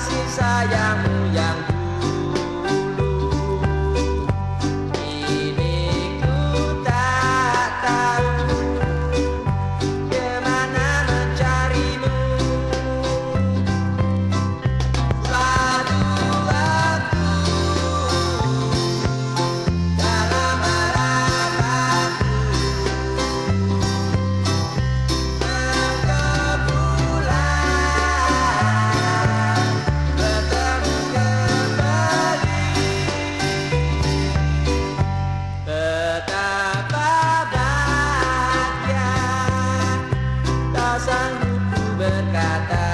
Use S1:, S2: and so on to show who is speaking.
S1: kasih sayangmu yang berkata